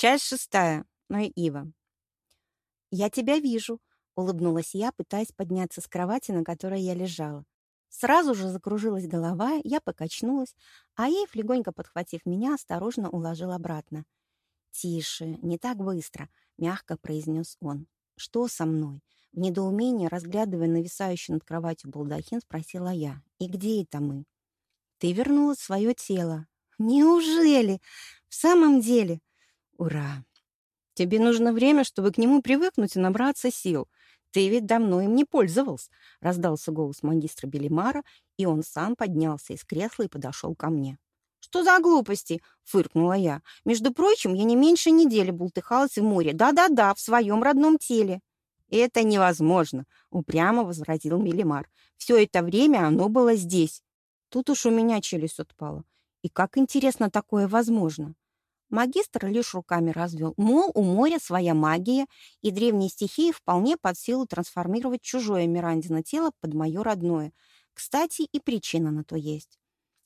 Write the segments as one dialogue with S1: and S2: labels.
S1: Часть шестая. Ну и Ива. «Я тебя вижу», — улыбнулась я, пытаясь подняться с кровати, на которой я лежала. Сразу же закружилась голова, я покачнулась, а Ив, легонько подхватив меня, осторожно уложил обратно. «Тише, не так быстро», — мягко произнес он. «Что со мной?» В недоумении, разглядывая нависающий над кроватью балдахин, спросила я. «И где это мы?» «Ты вернула свое тело». «Неужели? В самом деле?» «Ура!» «Тебе нужно время, чтобы к нему привыкнуть и набраться сил. Ты ведь давно им не пользовался», — раздался голос магистра Белимара, и он сам поднялся из кресла и подошел ко мне. «Что за глупости?» — фыркнула я. «Между прочим, я не меньше недели бултыхалась в море. Да-да-да, в своем родном теле». «Это невозможно», — упрямо возразил Мелимар. «Все это время оно было здесь». Тут уж у меня челюсть отпала. И как интересно такое возможно? Магистр лишь руками развел. Мол, у моря своя магия, и древние стихии вполне под силу трансформировать чужое Мирандино тело под мое родное. Кстати, и причина на то есть.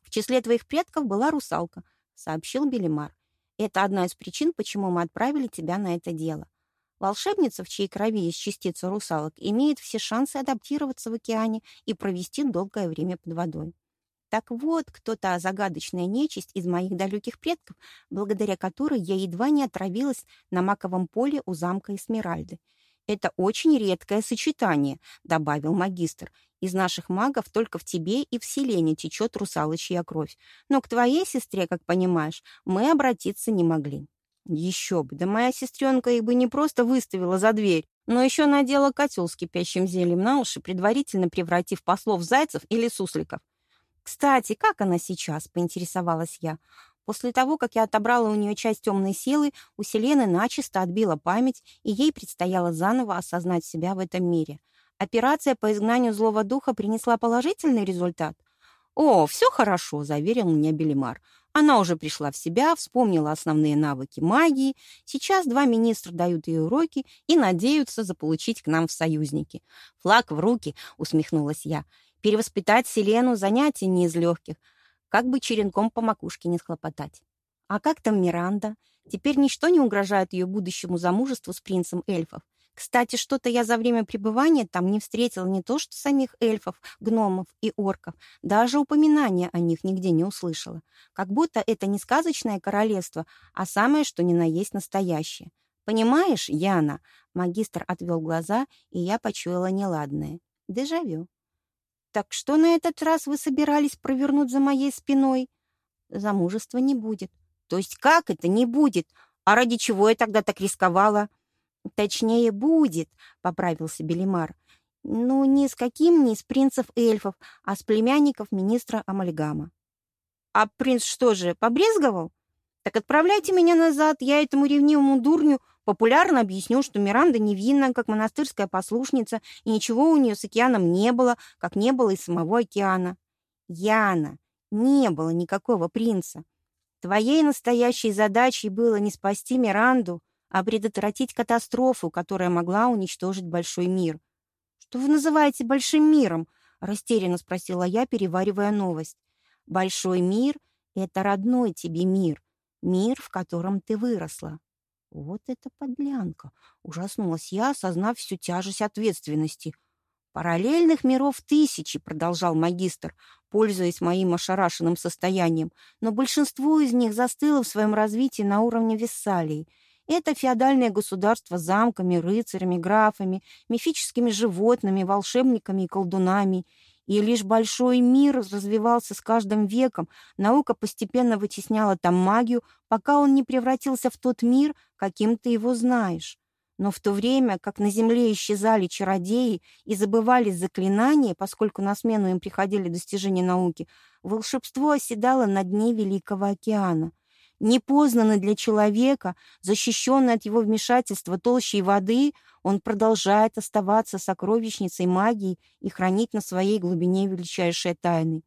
S1: В числе твоих предков была русалка, сообщил Белимар. Это одна из причин, почему мы отправили тебя на это дело. Волшебница, в чьей крови есть частица русалок, имеет все шансы адаптироваться в океане и провести долгое время под водой. Так вот, кто та загадочная нечисть из моих далеких предков, благодаря которой я едва не отравилась на маковом поле у замка Эсмеральды. «Это очень редкое сочетание», — добавил магистр. «Из наших магов только в тебе и в Селене течет русалочья кровь. Но к твоей сестре, как понимаешь, мы обратиться не могли». Еще бы, да моя сестренка их бы не просто выставила за дверь, но еще надела котел с кипящим зельем на уши, предварительно превратив послов в зайцев или сусликов. «Кстати, как она сейчас?» — поинтересовалась я. После того, как я отобрала у нее часть темной силы, у Селены начисто отбила память, и ей предстояло заново осознать себя в этом мире. Операция по изгнанию злого духа принесла положительный результат. «О, все хорошо», — заверил меня Белимар. Она уже пришла в себя, вспомнила основные навыки магии. Сейчас два министра дают ей уроки и надеются заполучить к нам в союзники. «Флаг в руки», — усмехнулась я. «Перевоспитать Селену занятие не из легких. Как бы черенком по макушке не схлопотать». «А как там Миранда? Теперь ничто не угрожает ее будущему замужеству с принцем эльфов. Кстати, что-то я за время пребывания там не встретила не то что самих эльфов, гномов и орков, даже упоминания о них нигде не услышала. Как будто это не сказочное королевство, а самое, что ни на есть настоящее. Понимаешь, Яна?» Магистр отвел глаза, и я почуяла неладное. Дежавю. «Так что на этот раз вы собирались провернуть за моей спиной?» «Замужества не будет». «То есть как это не будет? А ради чего я тогда так рисковала?» «Точнее, будет», — поправился Белимар. «Ну, не с каким не с принцев-эльфов, а с племянников министра Амальгама». «А принц что же, побрезговал? Так отправляйте меня назад, я этому ревнивому дурню популярно объясню, что Миранда невинна, как монастырская послушница, и ничего у нее с океаном не было, как не было и самого океана». «Яна, не было никакого принца. Твоей настоящей задачей было не спасти Миранду, а предотвратить катастрофу, которая могла уничтожить большой мир. «Что вы называете большим миром?» — растерянно спросила я, переваривая новость. «Большой мир — это родной тебе мир, мир, в котором ты выросла». «Вот это подлянка!» — ужаснулась я, осознав всю тяжесть ответственности. «Параллельных миров тысячи», — продолжал магистр, пользуясь моим ошарашенным состоянием, «но большинство из них застыло в своем развитии на уровне Виссалии — это феодальное государство с замками, рыцарями, графами, мифическими животными, волшебниками и колдунами. И лишь большой мир развивался с каждым веком, наука постепенно вытесняла там магию, пока он не превратился в тот мир, каким ты его знаешь. Но в то время, как на земле исчезали чародеи и забывались заклинания, поскольку на смену им приходили достижения науки, волшебство оседало на дне Великого океана — Непознанный для человека, защищенный от его вмешательства толщей воды, он продолжает оставаться сокровищницей магии и хранить на своей глубине величайшие тайны.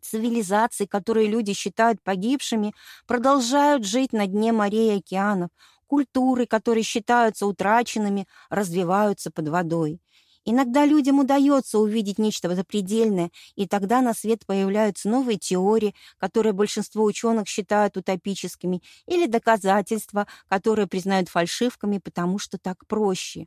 S1: Цивилизации, которые люди считают погибшими, продолжают жить на дне морей и океанов. Культуры, которые считаются утраченными, развиваются под водой. Иногда людям удается увидеть нечто запредельное, и тогда на свет появляются новые теории, которые большинство ученых считают утопическими, или доказательства, которые признают фальшивками, потому что так проще.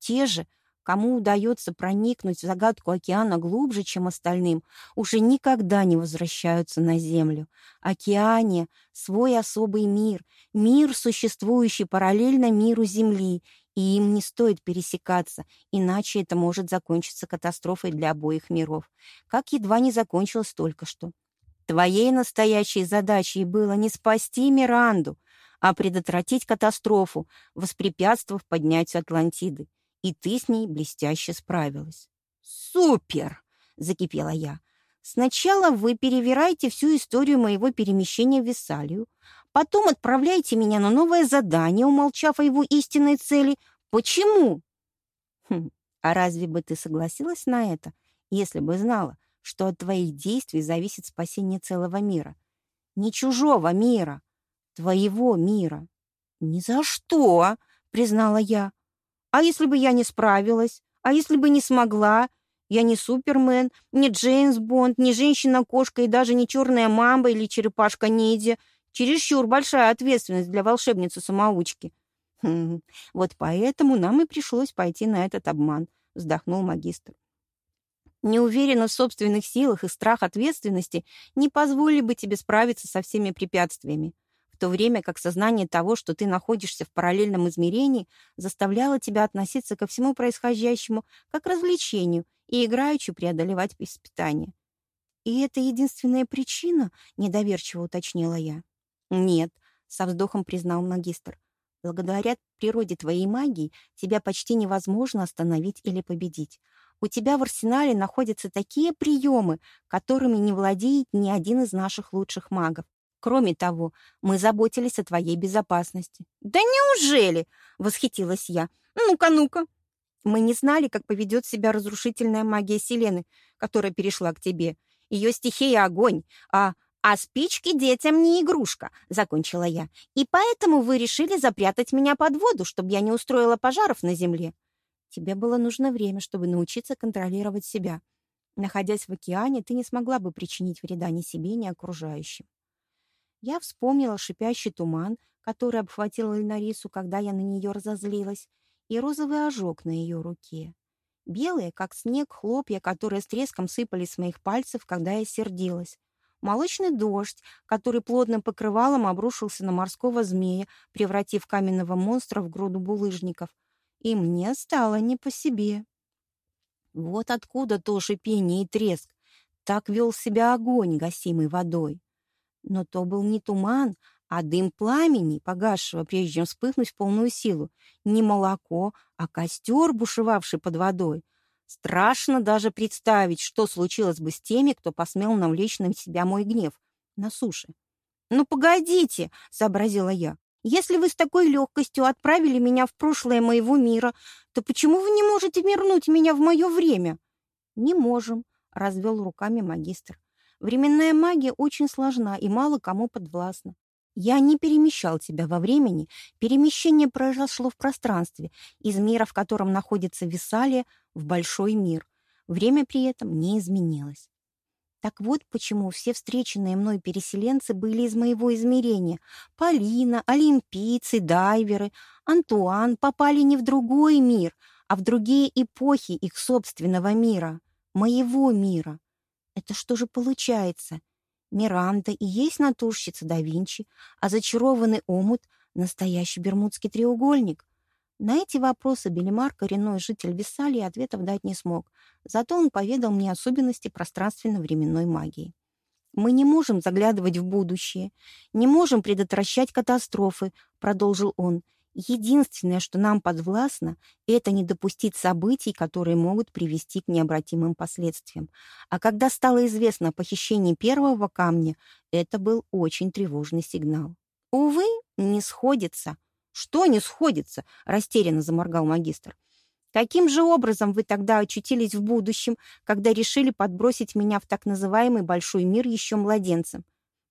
S1: Те же, кому удается проникнуть в загадку океана глубже, чем остальным, уже никогда не возвращаются на Землю. Океане — свой особый мир, мир, существующий параллельно миру Земли, и им не стоит пересекаться, иначе это может закончиться катастрофой для обоих миров, как едва не закончилось только что. Твоей настоящей задачей было не спасти Миранду, а предотвратить катастрофу, воспрепятствовав поднятию Атлантиды. И ты с ней блестяще справилась. «Супер!» — закипела я. «Сначала вы перевираете всю историю моего перемещения в Виссалию, Потом отправляете меня на новое задание, умолчав о его истинной цели. Почему? Хм, а разве бы ты согласилась на это, если бы знала, что от твоих действий зависит спасение целого мира? Не чужого мира, твоего мира. Ни за что, признала я. А если бы я не справилась? А если бы не смогла? Я не Супермен, не Джеймс Бонд, не женщина-кошка и даже не черная мамба или черепашка-ниндзя. Чересчур большая ответственность для волшебницы-самоучки. Хм, вот поэтому нам и пришлось пойти на этот обман, вздохнул магистр. Не уверена в собственных силах и страх ответственности не позволили бы тебе справиться со всеми препятствиями, в то время как сознание того, что ты находишься в параллельном измерении, заставляло тебя относиться ко всему происходящему как к развлечению и играючи преодолевать испытания. «И это единственная причина?» — недоверчиво уточнила я. «Нет», — со вздохом признал магистр. «Благодаря природе твоей магии тебя почти невозможно остановить или победить. У тебя в арсенале находятся такие приемы, которыми не владеет ни один из наших лучших магов. Кроме того, мы заботились о твоей безопасности». «Да неужели?» — восхитилась я. «Ну-ка, ну-ка». «Мы не знали, как поведет себя разрушительная магия Селены, которая перешла к тебе. Ее стихия — огонь, а «А спички детям не игрушка», — закончила я. «И поэтому вы решили запрятать меня под воду, чтобы я не устроила пожаров на земле». Тебе было нужно время, чтобы научиться контролировать себя. Находясь в океане, ты не смогла бы причинить вреда ни себе, ни окружающим. Я вспомнила шипящий туман, который обхватил Эльнарису, когда я на нее разозлилась, и розовый ожог на ее руке. Белые, как снег, хлопья, которые с треском сыпались с моих пальцев, когда я сердилась молочный дождь, который плотным покрывалом обрушился на морского змея, превратив каменного монстра в груду булыжников. И мне стало не по себе. Вот откуда то шипение и треск. Так вел себя огонь, гасимый водой. Но то был не туман, а дым пламени, погасшего, прежде чем вспыхнуть в полную силу. Не молоко, а костер, бушевавший под водой. Страшно даже представить, что случилось бы с теми, кто посмел навлечь на себя мой гнев на суше. «Ну, погодите!» — сообразила я. «Если вы с такой легкостью отправили меня в прошлое моего мира, то почему вы не можете вернуть меня в мое время?» «Не можем», — развел руками магистр. «Временная магия очень сложна и мало кому подвластна. Я не перемещал тебя во времени, перемещение произошло в пространстве, из мира, в котором находится Висалия, в большой мир. Время при этом не изменилось. Так вот почему все встреченные мной переселенцы были из моего измерения. Полина, олимпийцы, дайверы, Антуан попали не в другой мир, а в другие эпохи их собственного мира, моего мира. Это что же получается? Миранда и есть натурщица да Винчи, а зачарованный омут — настоящий бермудский треугольник. На эти вопросы Белимар, коренной житель Виссалии, ответов дать не смог, зато он поведал мне особенности пространственно-временной магии. «Мы не можем заглядывать в будущее, не можем предотвращать катастрофы», — продолжил он. Единственное, что нам подвластно, это не допустить событий, которые могут привести к необратимым последствиям. А когда стало известно о похищении первого камня, это был очень тревожный сигнал. Увы, не сходится. Что не сходится? Растерянно заморгал магистр. Каким же образом вы тогда очутились в будущем, когда решили подбросить меня в так называемый большой мир еще младенцем?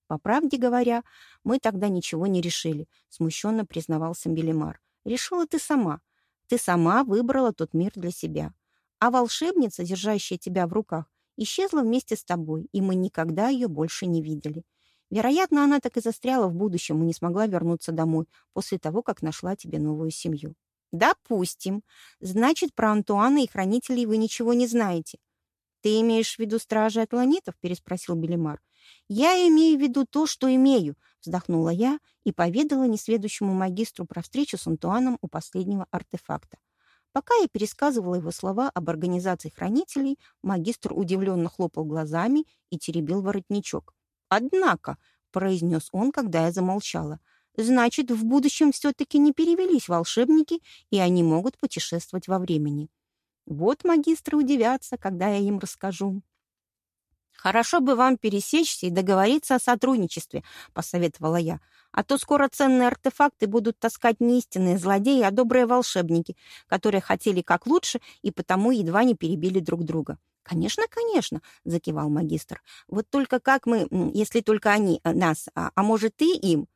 S1: По правде говоря, мы тогда ничего не решили, смущенно признавался Белимар. Решила ты сама. Ты сама выбрала тот мир для себя. А волшебница, держащая тебя в руках, исчезла вместе с тобой, и мы никогда ее больше не видели. Вероятно, она так и застряла в будущем и не смогла вернуться домой после того, как нашла тебе новую семью. Допустим. Значит, про Антуана и хранителей вы ничего не знаете. Ты имеешь в виду стражи атланитов? переспросил Белимар. Я имею в виду то, что имею, вздохнула я и поведала несведущему магистру про встречу с Антуаном у последнего артефакта. Пока я пересказывала его слова об организации хранителей, магистр удивленно хлопал глазами и теребил воротничок. «Однако», — произнес он, когда я замолчала, «значит, в будущем все-таки не перевелись волшебники, и они могут путешествовать во времени. Вот магистры удивятся, когда я им расскажу». «Хорошо бы вам пересечься и договориться о сотрудничестве», — посоветовала я. «А то скоро ценные артефакты будут таскать не истинные злодеи, а добрые волшебники, которые хотели как лучше и потому едва не перебили друг друга». «Конечно, конечно», — закивал магистр. «Вот только как мы, если только они э, нас, а, а может, ты им?»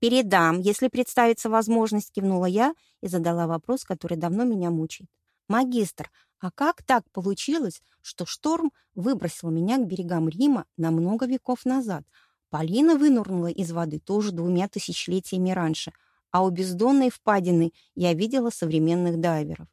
S1: «Передам, если представится возможность», — кивнула я и задала вопрос, который давно меня мучает. «Магистр, а как так получилось, что шторм выбросил меня к берегам Рима на много веков назад? Полина вынурнула из воды тоже двумя тысячелетиями раньше, а у бездонной впадины я видела современных дайверов.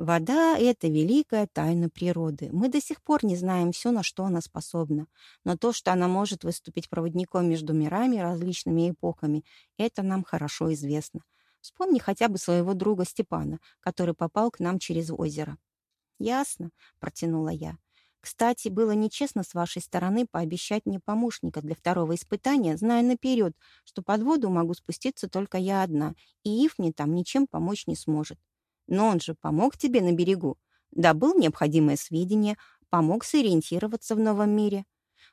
S1: Вода — это великая тайна природы. Мы до сих пор не знаем все, на что она способна. Но то, что она может выступить проводником между мирами различными эпохами, это нам хорошо известно. Вспомни хотя бы своего друга Степана, который попал к нам через озеро». «Ясно», — протянула я. «Кстати, было нечестно с вашей стороны пообещать мне помощника для второго испытания, зная наперед, что под воду могу спуститься только я одна, и Ив мне там ничем помочь не сможет. Но он же помог тебе на берегу, добыл необходимые сведения, помог сориентироваться в новом мире.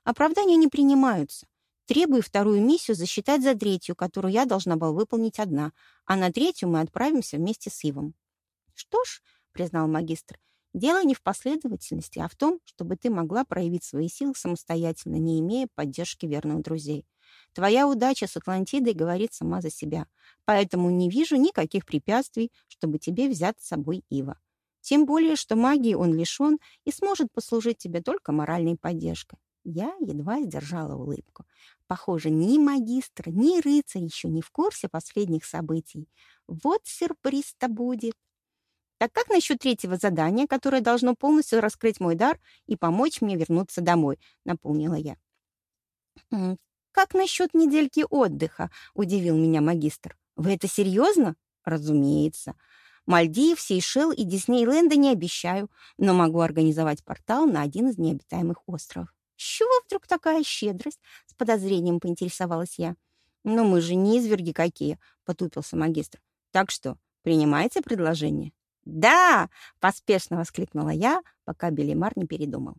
S1: Оправдания не принимаются. Требую вторую миссию засчитать за третью, которую я должна была выполнить одна, а на третью мы отправимся вместе с Ивом. Что ж, признал магистр, дело не в последовательности, а в том, чтобы ты могла проявить свои силы самостоятельно, не имея поддержки верных друзей. Твоя удача с Атлантидой говорит сама за себя, поэтому не вижу никаких препятствий, чтобы тебе взять с собой Ива. Тем более, что магии он лишен и сможет послужить тебе только моральной поддержкой. Я едва сдержала улыбку. Похоже, ни магистр, ни рыцарь еще не в курсе последних событий. Вот сюрприз-то будет. Так как насчет третьего задания, которое должно полностью раскрыть мой дар и помочь мне вернуться домой, напомнила я. Как насчет недельки отдыха, удивил меня магистр. Вы это серьезно? Разумеется. Мальдив, Сейшел и Диснейленда не обещаю, но могу организовать портал на один из необитаемых островов. «С чего вдруг такая щедрость?» — с подозрением поинтересовалась я. «Но мы же не изверги какие», — потупился магистр. «Так что, принимаете предложение?» «Да!» — поспешно воскликнула я, пока Белимар не передумал.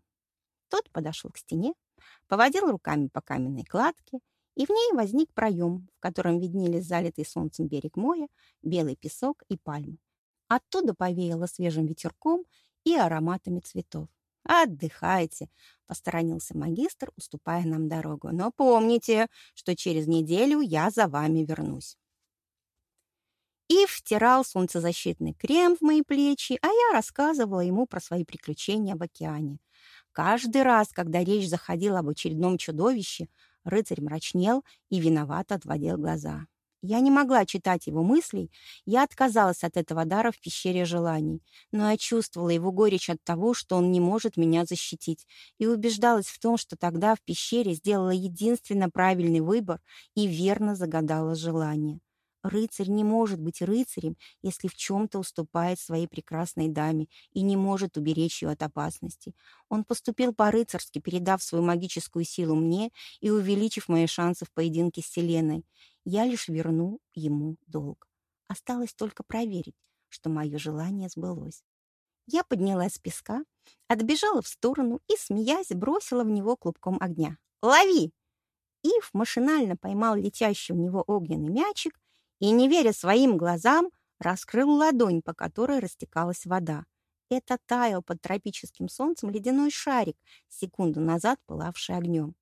S1: Тот подошел к стене, поводил руками по каменной кладке, и в ней возник проем, в котором виднелись залитый солнцем берег моря, белый песок и пальмы. Оттуда повеяло свежим ветерком и ароматами цветов. «Отдыхайте», — посторонился магистр, уступая нам дорогу. «Но помните, что через неделю я за вами вернусь». И втирал солнцезащитный крем в мои плечи, а я рассказывала ему про свои приключения в океане. Каждый раз, когда речь заходила об очередном чудовище, рыцарь мрачнел и виновато отводил глаза. Я не могла читать его мыслей, я отказалась от этого дара в пещере желаний, но я чувствовала его горечь от того, что он не может меня защитить, и убеждалась в том, что тогда в пещере сделала единственно правильный выбор и верно загадала желание. Рыцарь не может быть рыцарем, если в чем-то уступает своей прекрасной даме и не может уберечь ее от опасности. Он поступил по-рыцарски, передав свою магическую силу мне и увеличив мои шансы в поединке с Селеной. Я лишь верну ему долг. Осталось только проверить, что мое желание сбылось. Я поднялась с песка, отбежала в сторону и, смеясь, бросила в него клубком огня. «Лови!» Ив машинально поймал летящий в него огненный мячик и, не веря своим глазам, раскрыл ладонь, по которой растекалась вода. Это таял под тропическим солнцем ледяной шарик, секунду назад пылавший огнем.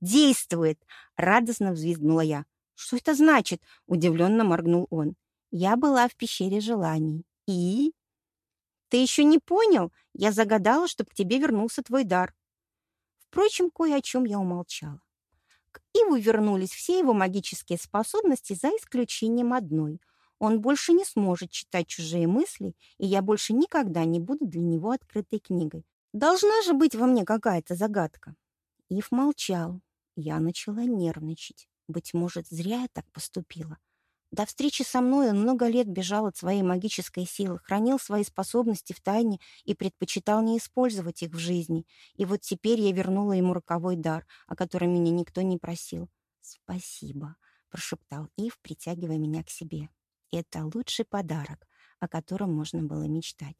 S1: «Действует!» — радостно взвизгнула я. «Что это значит?» — удивленно моргнул он. «Я была в пещере желаний. И...» Ты еще не понял? Я загадала, чтобы к тебе вернулся твой дар. Впрочем, кое о чем я умолчала. К Иву вернулись все его магические способности за исключением одной. Он больше не сможет читать чужие мысли, и я больше никогда не буду для него открытой книгой. Должна же быть во мне какая-то загадка. Ив молчал. Я начала нервничать. Быть может, зря я так поступила. До встречи со мной он много лет бежал от своей магической силы, хранил свои способности в тайне и предпочитал не использовать их в жизни. И вот теперь я вернула ему роковой дар, о котором меня никто не просил. «Спасибо», — прошептал Ив, притягивая меня к себе. «Это лучший подарок, о котором можно было мечтать».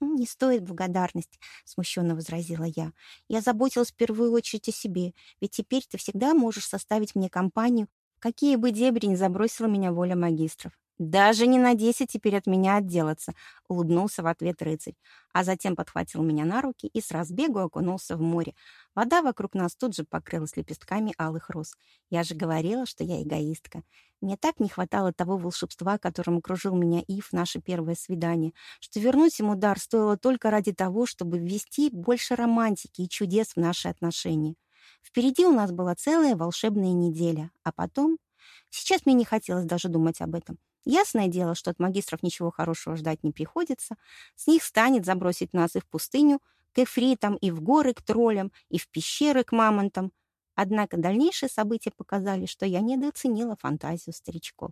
S1: «Не стоит благодарности», — смущенно возразила я. «Я заботилась в первую очередь о себе, ведь теперь ты всегда можешь составить мне компанию Какие бы дебри не забросила меня воля магистров. «Даже не надейся теперь от меня отделаться», — улыбнулся в ответ рыцарь, а затем подхватил меня на руки и с разбегу окунулся в море. Вода вокруг нас тут же покрылась лепестками алых роз. Я же говорила, что я эгоистка. Мне так не хватало того волшебства, которым окружил меня Ив наше первое свидание, что вернуть ему дар стоило только ради того, чтобы ввести больше романтики и чудес в наши отношения. Впереди у нас была целая волшебная неделя, а потом... Сейчас мне не хотелось даже думать об этом. Ясное дело, что от магистров ничего хорошего ждать не приходится. С них станет забросить нас и в пустыню, к эфритам, и в горы, к троллям, и в пещеры, к мамонтам. Однако дальнейшие события показали, что я недооценила фантазию старичков.